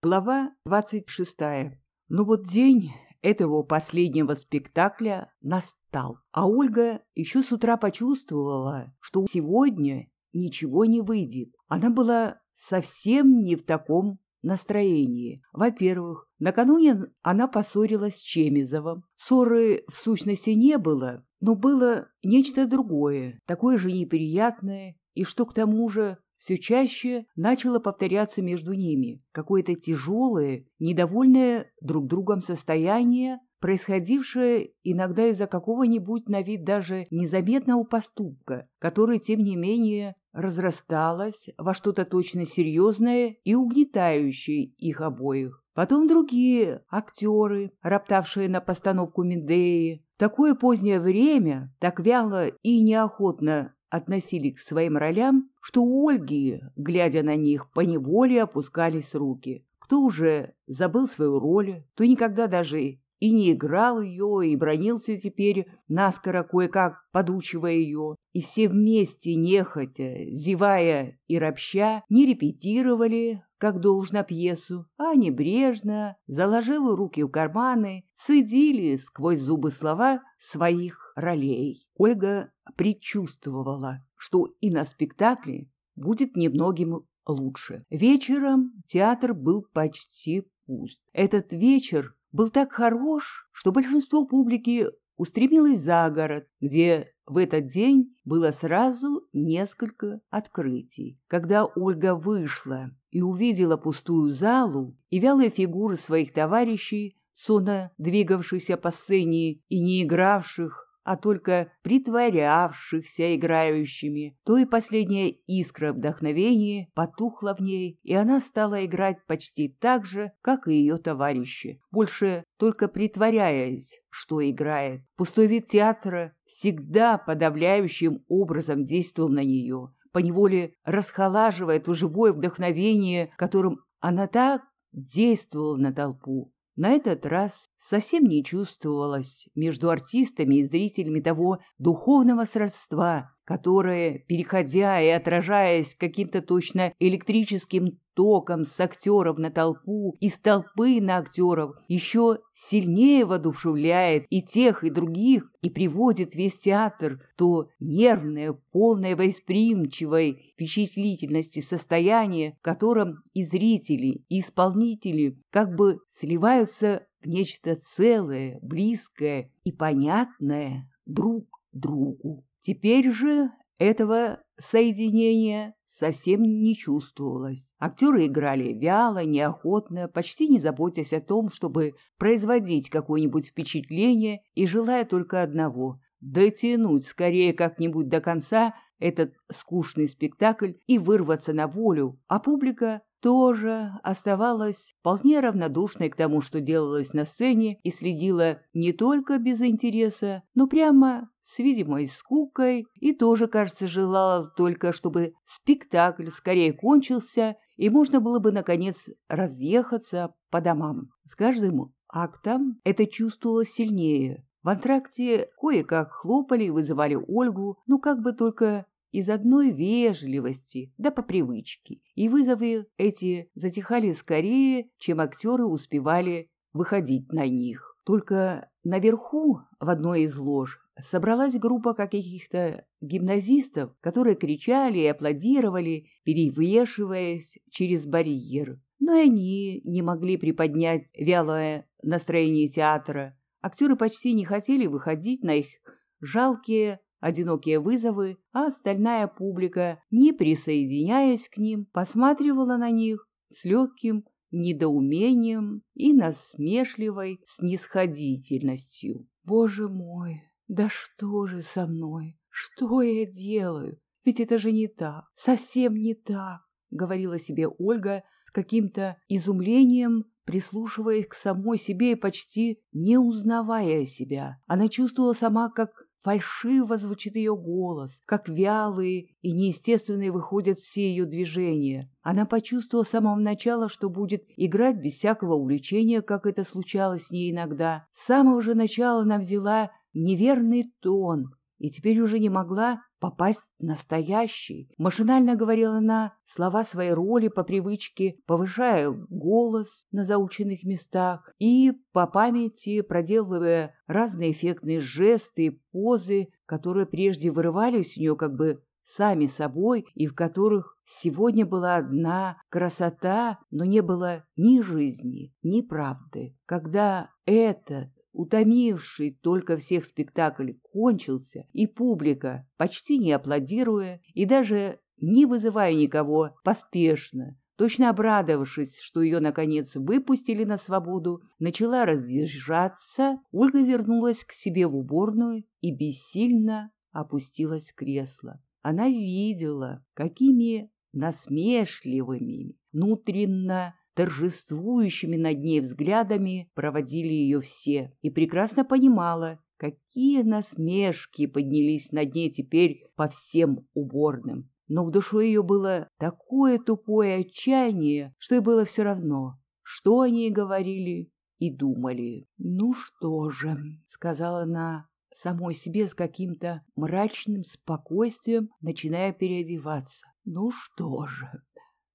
Глава двадцать шестая. Ну вот день этого последнего спектакля настал, а Ольга еще с утра почувствовала, что сегодня ничего не выйдет. Она была совсем не в таком настроении. Во-первых, накануне она поссорилась с Чемизовым. Ссоры в сущности не было, но было нечто другое, такое же неприятное, и что к тому же все чаще начало повторяться между ними какое-то тяжелое, недовольное друг другом состояние, происходившее иногда из-за какого-нибудь на вид даже незаметного поступка, который, тем не менее, разрасталось во что-то точно серьезное и угнетающее их обоих. Потом другие актеры, роптавшие на постановку Медеи, в такое позднее время, так вяло и неохотно относили к своим ролям, что у Ольги, глядя на них, поневоле опускались руки. Кто уже забыл свою роль, то никогда даже и не играл ее, и бронился теперь, наскоро кое-как подучивая ее, и все вместе, нехотя, зевая и ропща, не репетировали, как должно пьесу, а небрежно, заложив руки в карманы, цедили сквозь зубы слова своих ролей. Ольга предчувствовала, что и на спектакле будет немногим лучше. Вечером театр был почти пуст. Этот вечер был так хорош, что большинство публики устремилось за город, где в этот день было сразу несколько открытий. Когда Ольга вышла и увидела пустую залу и вялые фигуры своих товарищей, сонно двигавшихся по сцене и не игравших, а только притворявшихся играющими, то и последняя искра вдохновения потухла в ней, и она стала играть почти так же, как и ее товарищи, больше только притворяясь, что играет. Пустой вид театра всегда подавляющим образом действовал на нее, поневоле расхолаживая то живое вдохновение, которым она так действовала на толпу. На этот раз совсем не чувствовалось между артистами и зрителями того духовного сродства, которое, переходя и отражаясь каким-то точно электрическим током с актеров на толпу, из толпы на актеров, еще сильнее воодушевляет и тех, и других, и приводит весь театр в то нервное, полное восприимчивой впечатлительности состояние, в котором и зрители, и исполнители как бы сливаются в нечто целое, близкое и понятное друг другу. Теперь же этого соединения совсем не чувствовалось. Актеры играли вяло, неохотно, почти не заботясь о том, чтобы производить какое-нибудь впечатление и желая только одного — дотянуть скорее как-нибудь до конца этот скучный спектакль и вырваться на волю, а публика тоже оставалась вполне равнодушной к тому, что делалось на сцене, и следила не только без интереса, но прямо с видимой скукой, и тоже, кажется, желала только, чтобы спектакль скорее кончился, и можно было бы, наконец, разъехаться по домам. С каждым актом это чувствовалось сильнее. В антракте кое-как хлопали и вызывали Ольгу, ну как бы только из одной вежливости, да по привычке, и вызовы эти затихали скорее, чем актеры успевали выходить на них. Только наверху, в одной из лож, собралась группа каких-то гимназистов, которые кричали и аплодировали, перевешиваясь через барьер. Но они не могли приподнять вялое настроение театра. Актеры почти не хотели выходить на их жалкие одинокие вызовы, а остальная публика, не присоединяясь к ним, посматривала на них с легким недоумением и насмешливой снисходительностью. «Боже мой, да что же со мной? Что я делаю? Ведь это же не так, совсем не так!» — говорила себе Ольга с каким-то изумлением, прислушиваясь к самой себе и почти не узнавая себя. Она чувствовала сама, как Фальшиво звучит ее голос, как вялые и неестественные выходят все ее движения. Она почувствовала с самого начала, что будет играть без всякого увлечения, как это случалось с ней иногда. С самого же начала она взяла неверный тон и теперь уже не могла попасть в настоящий. Машинально говорила она слова своей роли по привычке, повышая голос на заученных местах и по памяти проделывая разные эффектные жесты и позы, которые прежде вырывались у нее как бы сами собой и в которых сегодня была одна красота, но не было ни жизни, ни правды. Когда этот утомивший только всех спектакль кончился, и публика, почти не аплодируя и даже не вызывая никого поспешно, точно обрадовавшись, что ее, наконец, выпустили на свободу, начала разъезжаться, Ольга вернулась к себе в уборную и бессильно опустилась в кресло. Она видела, какими насмешливыми, внутренно торжествующими над ней взглядами проводили ее все, и прекрасно понимала, какие насмешки поднялись над ней теперь по всем уборным. Но в душе ее было такое тупое отчаяние, что ей было все равно, что они говорили и думали. «Ну что же», — сказала она самой себе с каким-то мрачным спокойствием, начиная переодеваться. «Ну что же,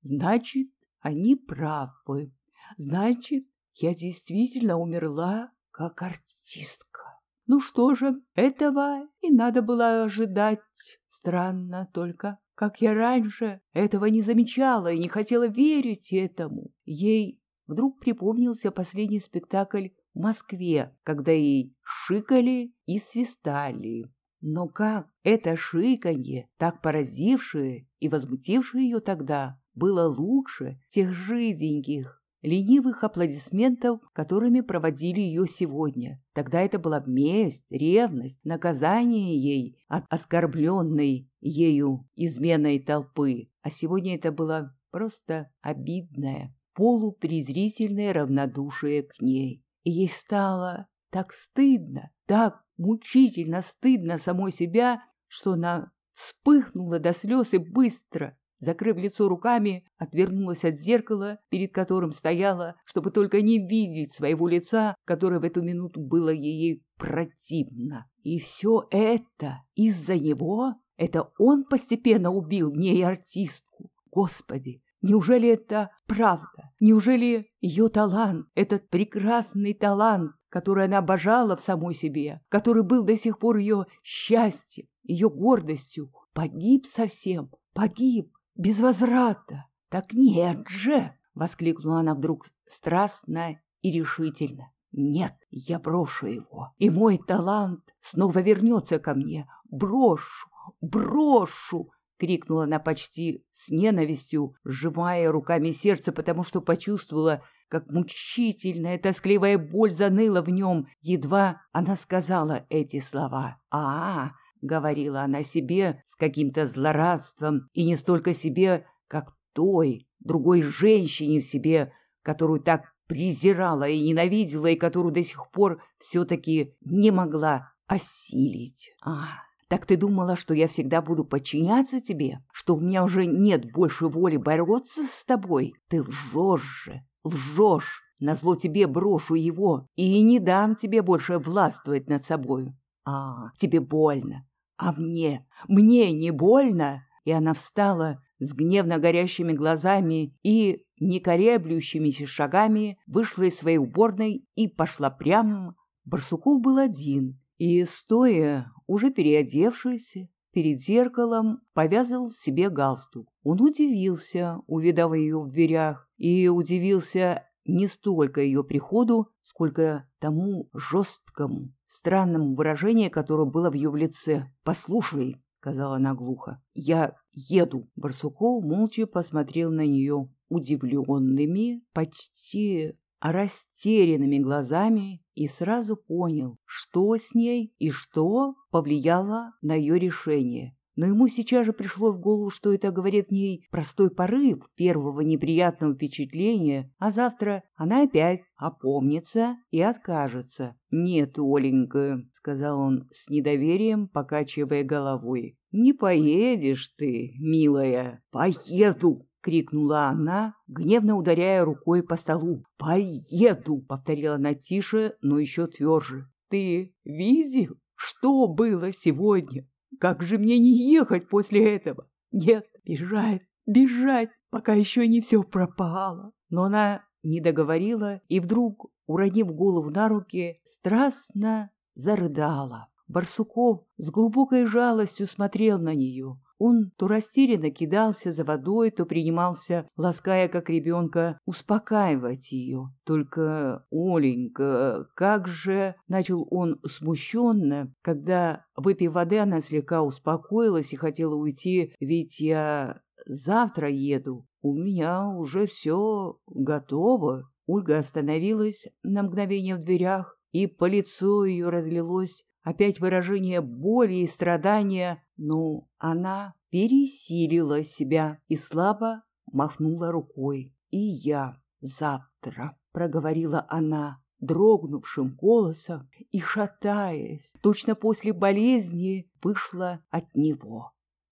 значит, они правы. Значит, я действительно умерла как артистка. Ну что же, этого и надо было ожидать. Странно только, как я раньше этого не замечала и не хотела верить этому. Ей вдруг припомнился последний спектакль в Москве, когда ей шикали и свистали. Но как это шиканье, так поразившее и возмутившее ее тогда, было лучше тех жиденьких, ленивых аплодисментов, которыми проводили ее сегодня. Тогда это была месть, ревность, наказание ей от оскорбленной ею изменой толпы. А сегодня это было просто обидное, полупрезрительное равнодушие к ней. И ей стало так стыдно, так мучительно стыдно самой себя, что она вспыхнула до слез и быстро, закрыв лицо руками, отвернулась от зеркала, перед которым стояла, чтобы только не видеть своего лица, которое в эту минуту было ей противно. И все это из-за него? Это он постепенно убил в ней артистку? Господи, неужели это правда? Неужели ее талант, этот прекрасный талант, который она обожала в самой себе, который был до сих пор ее счастьем, ее гордостью, погиб совсем, погиб, без возврата. Так нет же! — воскликнула она вдруг страстно и решительно. Нет, я брошу его, и мой талант снова вернется ко мне. Брошу, брошу! — крикнула она почти с ненавистью, сжимая руками сердце, потому что почувствовала, как мучительная, тоскливая боль заныла в нем. Едва она сказала эти слова. «А, — говорила она себе с каким-то злорадством, и не столько себе, как той, другой женщине в себе, которую так презирала и ненавидела, и которую до сих пор все-таки не могла осилить. А, так ты думала, что я всегда буду подчиняться тебе, что у меня уже нет больше воли бороться с тобой? Ты лжешь же, лжешь, назло тебе брошу его и не дам тебе больше властвовать над собою. А, тебе больно, а мне, мне не больно? И она встала с гневно горящими глазами и неколеблющимися шагами вышла из своей уборной и пошла прямо. Барсуков был один, и, стоя, уже переодевшийся, перед зеркалом повязал себе галстук. Он удивился, увидав ее в дверях, и удивился не столько ее приходу, сколько тому жесткому, странному выражению, которое было в ее лице. «Послушай», — сказала она глухо, — «я еду». Барсуков молча посмотрел на нее удивленными, почти растерянными глазами и сразу понял, что с ней и что повлияло на ее решение. Но ему сейчас же пришло в голову, что это говорит ней простой порыв первого неприятного впечатления, а завтра она опять опомнится и откажется. «Нет, Оленька», — сказал он с недоверием, покачивая головой, — «не поедешь ты, милая». «Поеду!» — крикнула она, гневно ударяя рукой по столу. «Поеду!» — повторила она тише, но еще тверже. «Ты видел, Что было сегодня? Как же мне не ехать после этого? Нет, бежать, бежать, пока еще не все пропало. Но она не договорила и вдруг, уронив голову на руки, страстно зарыдала. Барсуков с глубокой жалостью смотрел на нее. Он то растерянно кидался за водой, то принимался, лаская, как ребенка, успокаивать ее. Только, Оленька, как же... Начал он смущенно, когда, выпив воды, она слегка успокоилась и хотела уйти, ведь я завтра еду. У меня уже все готово. Ольга остановилась на мгновение в дверях, и по лицу ее разлилось опять выражение боли и страдания, но она пересилила себя и слабо махнула рукой. «И я завтра», — проговорила она дрогнувшим голосом и, шатаясь, точно после болезни, вышла от него.